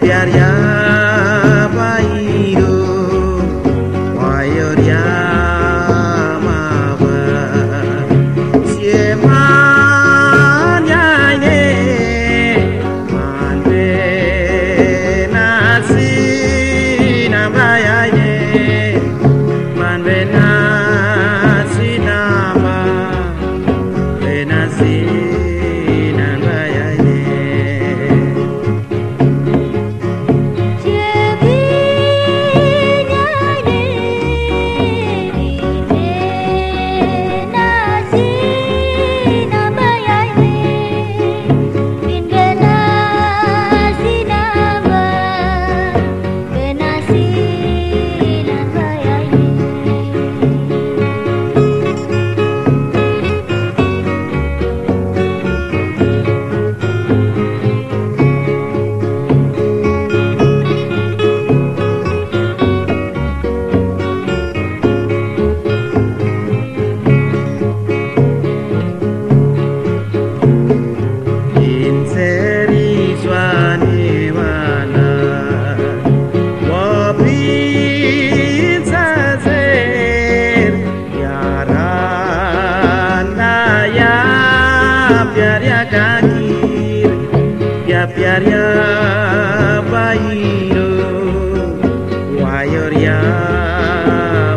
प्यार या प्यार गागीर प्या प्यार बाईरो वायर या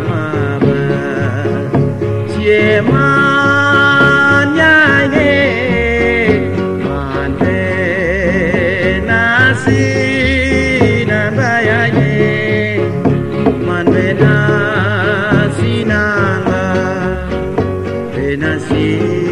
माबा ये मान्या ये माने नासी Nasir